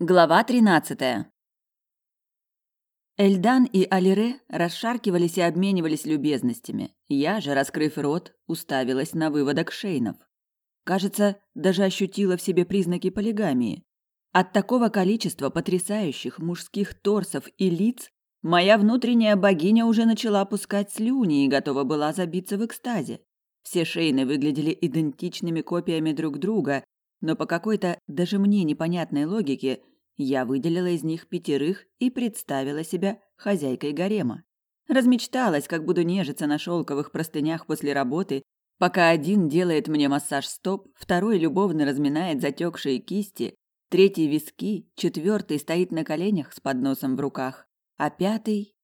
Глава 13. Эльдан и Алире расшаркивались и обменивались любезностями. Я же, раскрыв рот, уставилась на выводок шейнов. Кажется, даже ощутила в себе признаки полигамии. От такого количества потрясающих мужских торсов и лиц моя внутренняя богиня уже начала пускать слюни и готова была забиться в экстазе. Все шейны выглядели идентичными копиями друг друга, но по какой-то даже мне непонятной логике я выделила из них пятерых и представила себя хозяйкой гарема. Размечталась, как буду нежиться на шелковых простынях после работы, пока один делает мне массаж стоп, второй любовно разминает затекшие кисти, третий виски, четвертый стоит на коленях с подносом в руках, а пятый...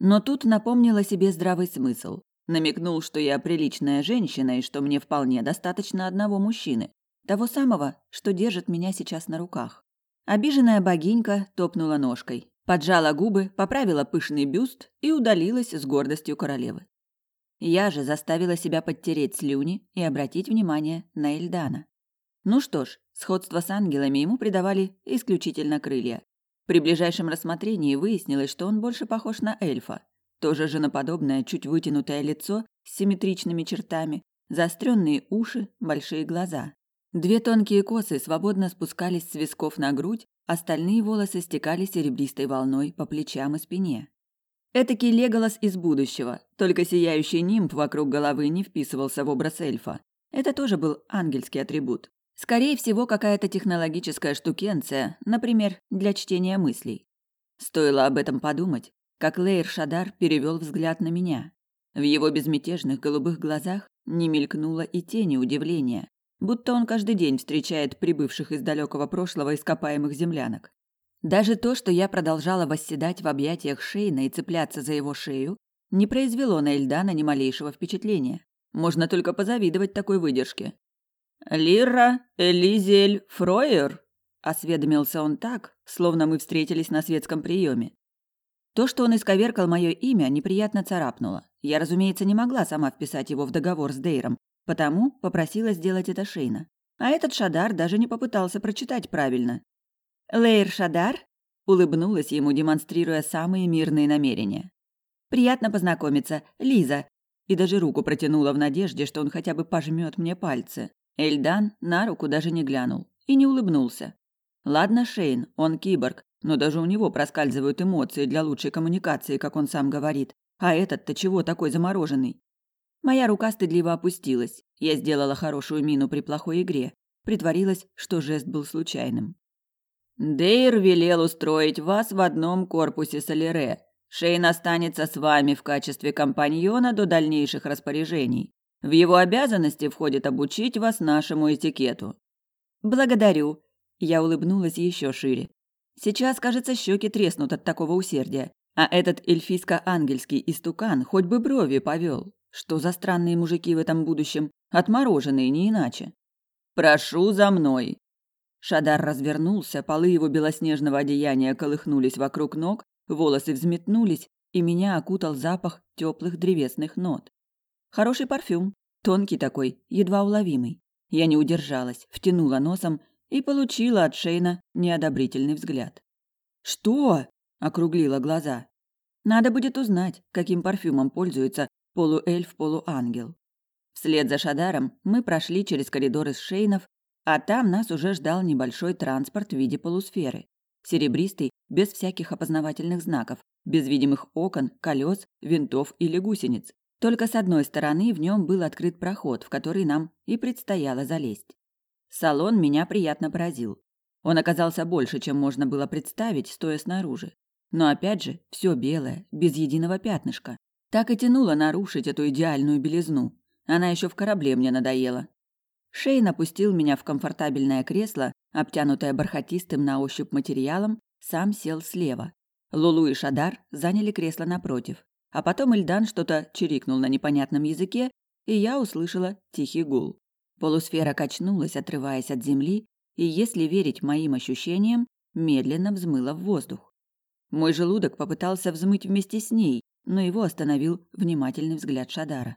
Но тут напомнила себе здравый смысл. Намекнул, что я приличная женщина и что мне вполне достаточно одного мужчины. Того самого, что держит меня сейчас на руках. Обиженная богинька топнула ножкой, поджала губы, поправила пышный бюст и удалилась с гордостью королевы. Я же заставила себя подтереть слюни и обратить внимание на Эльдана. Ну что ж, сходство с ангелами ему придавали исключительно крылья. При ближайшем рассмотрении выяснилось, что он больше похож на эльфа. Тоже женоподобное, чуть вытянутое лицо с симметричными чертами, заостренные уши, большие глаза. Две тонкие косы свободно спускались с висков на грудь, остальные волосы стекали серебристой волной по плечам и спине. Этакий Леголас из будущего, только сияющий нимб вокруг головы не вписывался в образ эльфа. Это тоже был ангельский атрибут. Скорее всего, какая-то технологическая штукенция, например, для чтения мыслей. Стоило об этом подумать, как Лейр Шадар перевел взгляд на меня. В его безмятежных голубых глазах не мелькнуло и тени удивления будто он каждый день встречает прибывших из далекого прошлого ископаемых землянок. Даже то, что я продолжала восседать в объятиях Шейна и цепляться за его шею, не произвело на Эльдана ни малейшего впечатления. Можно только позавидовать такой выдержке. «Лира Элизель Фройер?» – осведомился он так, словно мы встретились на светском приеме. То, что он исковеркал мое имя, неприятно царапнуло. Я, разумеется, не могла сама вписать его в договор с Дейром, Потому попросила сделать это Шейна. А этот Шадар даже не попытался прочитать правильно. «Лейр Шадар?» – улыбнулась ему, демонстрируя самые мирные намерения. «Приятно познакомиться, Лиза!» И даже руку протянула в надежде, что он хотя бы пожмет мне пальцы. Эльдан на руку даже не глянул и не улыбнулся. Ладно, Шейн, он киборг, но даже у него проскальзывают эмоции для лучшей коммуникации, как он сам говорит. А этот-то чего такой замороженный? Моя рука стыдливо опустилась. Я сделала хорошую мину при плохой игре. Притворилась, что жест был случайным. «Дейр велел устроить вас в одном корпусе Солере. Шейн останется с вами в качестве компаньона до дальнейших распоряжений. В его обязанности входит обучить вас нашему этикету». «Благодарю», – я улыбнулась еще шире. Сейчас, кажется, щеки треснут от такого усердия. А этот эльфийско-ангельский истукан хоть бы брови повел. Что за странные мужики в этом будущем? Отмороженные, не иначе. «Прошу за мной!» Шадар развернулся, полы его белоснежного одеяния колыхнулись вокруг ног, волосы взметнулись, и меня окутал запах теплых древесных нот. Хороший парфюм, тонкий такой, едва уловимый. Я не удержалась, втянула носом и получила от Шейна неодобрительный взгляд. «Что?» – округлила глаза. «Надо будет узнать, каким парфюмом пользуется полуэльф, полуангел. Вслед за Шадаром мы прошли через коридор из шейнов, а там нас уже ждал небольшой транспорт в виде полусферы. Серебристый, без всяких опознавательных знаков, без видимых окон, колес, винтов или гусениц. Только с одной стороны в нем был открыт проход, в который нам и предстояло залезть. Салон меня приятно поразил. Он оказался больше, чем можно было представить, стоя снаружи. Но опять же, все белое, без единого пятнышка. Так и тянуло нарушить эту идеальную белизну. Она еще в корабле мне надоела. Шейн опустил меня в комфортабельное кресло, обтянутое бархатистым на ощупь материалом, сам сел слева. Лулу и Шадар заняли кресло напротив. А потом Ильдан что-то чирикнул на непонятном языке, и я услышала тихий гул. Полусфера качнулась, отрываясь от земли, и, если верить моим ощущениям, медленно взмыла в воздух. Мой желудок попытался взмыть вместе с ней, но его остановил внимательный взгляд Шадара.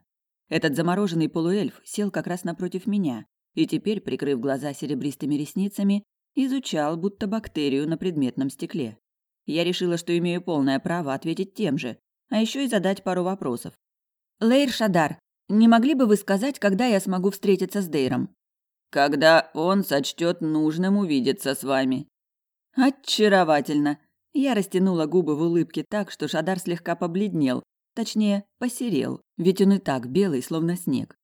Этот замороженный полуэльф сел как раз напротив меня, и теперь, прикрыв глаза серебристыми ресницами, изучал будто бактерию на предметном стекле. Я решила, что имею полное право ответить тем же, а еще и задать пару вопросов. «Лейр Шадар, не могли бы вы сказать, когда я смогу встретиться с Дейром?» «Когда он сочтет нужным увидеться с вами». «Очаровательно!» Я растянула губы в улыбке так, что Шадар слегка побледнел, точнее, посерел, ведь он и так белый, словно снег.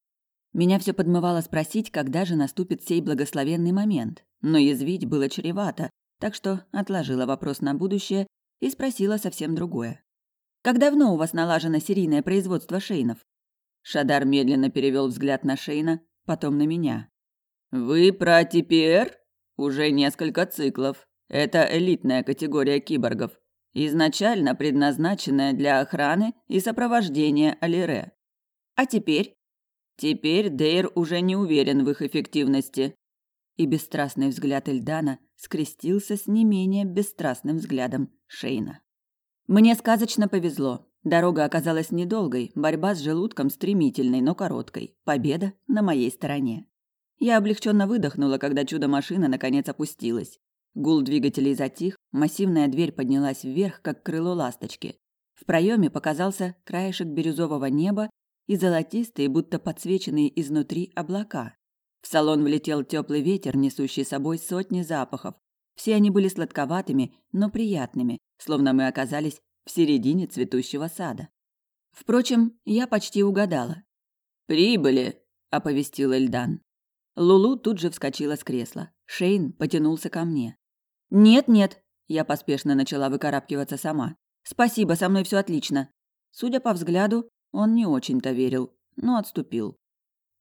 Меня все подмывало спросить, когда же наступит сей благословенный момент, но язвить было чревато, так что отложила вопрос на будущее и спросила совсем другое. «Как давно у вас налажено серийное производство шейнов?» Шадар медленно перевел взгляд на Шейна, потом на меня. «Вы про TPR? Уже несколько циклов. Это элитная категория киборгов, изначально предназначенная для охраны и сопровождения Алире. А теперь? Теперь Дейр уже не уверен в их эффективности. И бесстрастный взгляд Эльдана скрестился с не менее бесстрастным взглядом Шейна. Мне сказочно повезло. Дорога оказалась недолгой, борьба с желудком стремительной, но короткой. Победа на моей стороне. Я облегченно выдохнула, когда чудо-машина наконец опустилась. Гул двигателей затих, массивная дверь поднялась вверх, как крыло ласточки. В проеме показался краешек бирюзового неба и золотистые, будто подсвеченные изнутри облака. В салон влетел теплый ветер, несущий с собой сотни запахов. Все они были сладковатыми, но приятными, словно мы оказались в середине цветущего сада. Впрочем, я почти угадала. «Прибыли!» – оповестил Эльдан. Лулу тут же вскочила с кресла. Шейн потянулся ко мне. «Нет-нет», – я поспешно начала выкарабкиваться сама. «Спасибо, со мной все отлично». Судя по взгляду, он не очень-то верил, но отступил.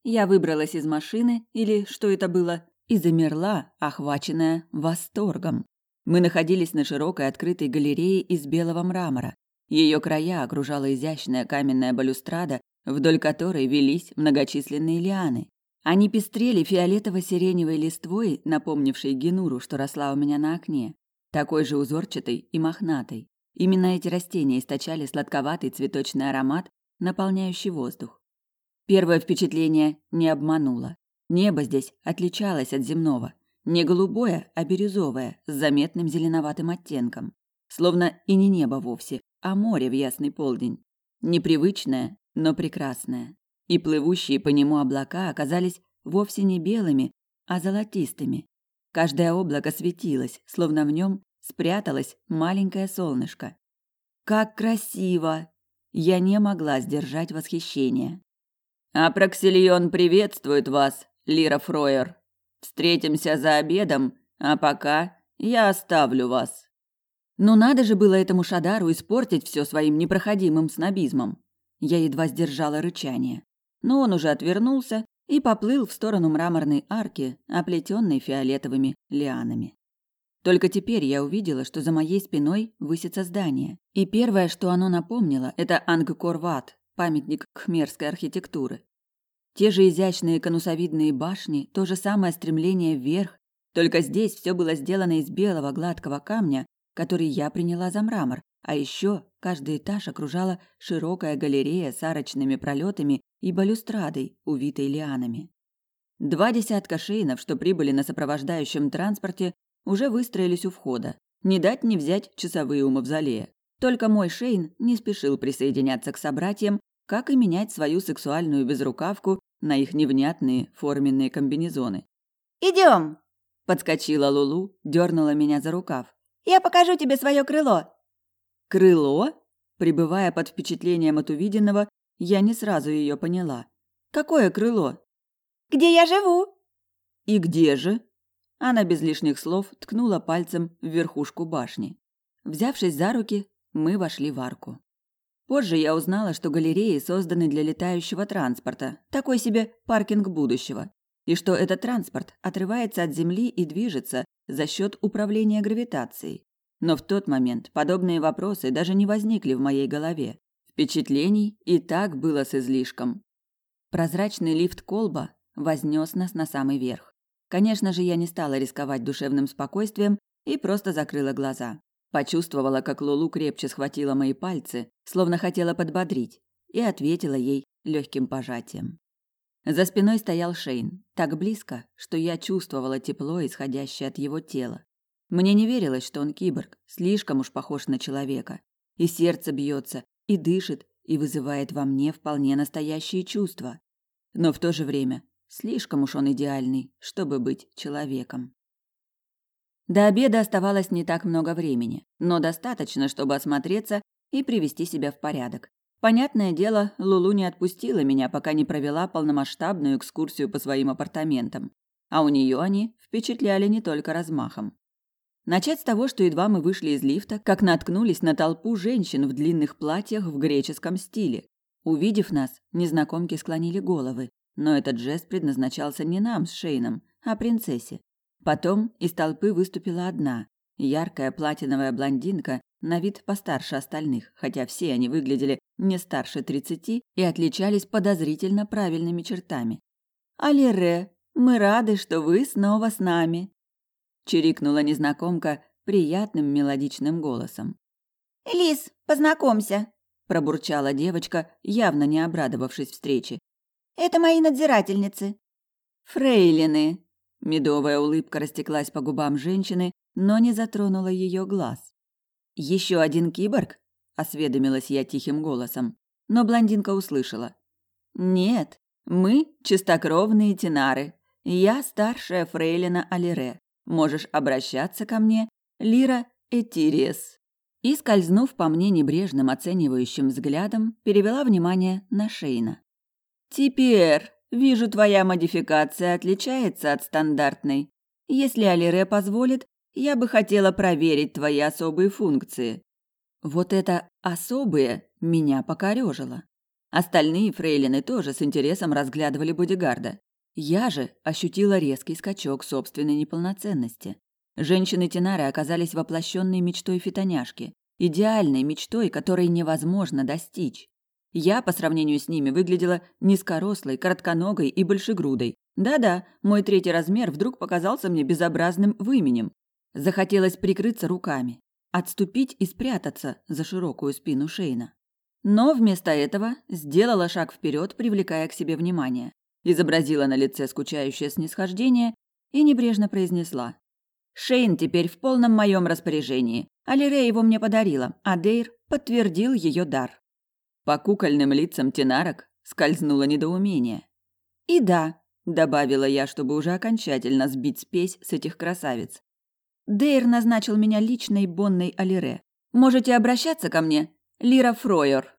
Я выбралась из машины, или что это было, и замерла, охваченная восторгом. Мы находились на широкой открытой галерее из белого мрамора. Ее края окружала изящная каменная балюстрада, вдоль которой велись многочисленные лианы. Они пестрели фиолетово-сиреневой листвой, напомнившей генуру, что росла у меня на окне, такой же узорчатой и мохнатой. Именно эти растения источали сладковатый цветочный аромат, наполняющий воздух. Первое впечатление не обмануло. Небо здесь отличалось от земного. Не голубое, а бирюзовое, с заметным зеленоватым оттенком. Словно и не небо вовсе, а море в ясный полдень. Непривычное, но прекрасное и плывущие по нему облака оказались вовсе не белыми, а золотистыми. Каждое облако светилось, словно в нем спряталось маленькое солнышко. Как красиво! Я не могла сдержать восхищение. «Апроксильон приветствует вас, Лира Фройер. Встретимся за обедом, а пока я оставлю вас». Ну надо же было этому Шадару испортить все своим непроходимым снобизмом. Я едва сдержала рычание но он уже отвернулся и поплыл в сторону мраморной арки, оплетенной фиолетовыми лианами. Только теперь я увидела, что за моей спиной высится здание. И первое, что оно напомнило, это Ангкор-Ват, памятник кхмерской архитектуры. Те же изящные конусовидные башни, то же самое стремление вверх, только здесь все было сделано из белого гладкого камня, который я приняла за мрамор, а еще каждый этаж окружала широкая галерея с арочными пролетами и балюстрадой, увитой лианами. Два десятка шейнов, что прибыли на сопровождающем транспорте, уже выстроились у входа. Не дать не взять часовые у мавзолея. Только мой Шейн не спешил присоединяться к собратьям, как и менять свою сексуальную безрукавку на их невнятные форменные комбинезоны. «Идем!» – подскочила Лулу, дернула меня за рукав. «Я покажу тебе свое крыло!» «Крыло?» Пребывая под впечатлением от увиденного, я не сразу ее поняла. Какое крыло? Где я живу? И где же? Она без лишних слов ткнула пальцем в верхушку башни. Взявшись за руки, мы вошли в арку. Позже я узнала, что галереи созданы для летающего транспорта, такой себе паркинг будущего, и что этот транспорт отрывается от Земли и движется за счет управления гравитацией. Но в тот момент подобные вопросы даже не возникли в моей голове. Впечатлений и так было с излишком. Прозрачный лифт колба вознес нас на самый верх. Конечно же, я не стала рисковать душевным спокойствием и просто закрыла глаза. Почувствовала, как Лулу крепче схватила мои пальцы, словно хотела подбодрить, и ответила ей легким пожатием. За спиной стоял Шейн, так близко, что я чувствовала тепло, исходящее от его тела. Мне не верилось, что он киборг, слишком уж похож на человека. И сердце бьется, и дышит, и вызывает во мне вполне настоящие чувства. Но в то же время слишком уж он идеальный, чтобы быть человеком. До обеда оставалось не так много времени, но достаточно, чтобы осмотреться и привести себя в порядок. Понятное дело, Лулу не отпустила меня, пока не провела полномасштабную экскурсию по своим апартаментам. А у нее они впечатляли не только размахом. Начать с того, что едва мы вышли из лифта, как наткнулись на толпу женщин в длинных платьях в греческом стиле. Увидев нас, незнакомки склонили головы, но этот жест предназначался не нам с Шейном, а принцессе. Потом из толпы выступила одна, яркая платиновая блондинка на вид постарше остальных, хотя все они выглядели не старше тридцати и отличались подозрительно правильными чертами. «Алире, мы рады, что вы снова с нами!» Чирикнула незнакомка приятным мелодичным голосом. «Лис, познакомься!» пробурчала девочка, явно не обрадовавшись встрече. «Это мои надзирательницы». «Фрейлины!» Медовая улыбка растеклась по губам женщины, но не затронула ее глаз. Еще один киборг? осведомилась я тихим голосом, но блондинка услышала. Нет, мы чистокровные тенары. Я старшая фрейлина Алире. Можешь обращаться ко мне, Лира Этирес. И скользнув по мне небрежным оценивающим взглядом, перевела внимание на Шейна. Теперь вижу, твоя модификация отличается от стандартной. Если Алире позволит, я бы хотела проверить твои особые функции. Вот это особые меня покорежило. Остальные фрейлины тоже с интересом разглядывали бодигарда. Я же ощутила резкий скачок собственной неполноценности. Женщины Тинары оказались воплощенной мечтой фитоняшки, идеальной мечтой, которой невозможно достичь. Я по сравнению с ними выглядела низкорослой, коротконогой и большегрудой. Да-да, мой третий размер вдруг показался мне безобразным выменем. Захотелось прикрыться руками, отступить и спрятаться за широкую спину Шейна. Но вместо этого сделала шаг вперед, привлекая к себе внимание. Изобразила на лице скучающее снисхождение и небрежно произнесла. «Шейн теперь в полном моем распоряжении. Алире его мне подарила, а Дейр подтвердил ее дар». По кукольным лицам тенарок скользнуло недоумение. «И да», — добавила я, чтобы уже окончательно сбить спесь с этих красавиц. Дейр назначил меня личной Бонной Алире. Можете обращаться ко мне, Лира Фройер.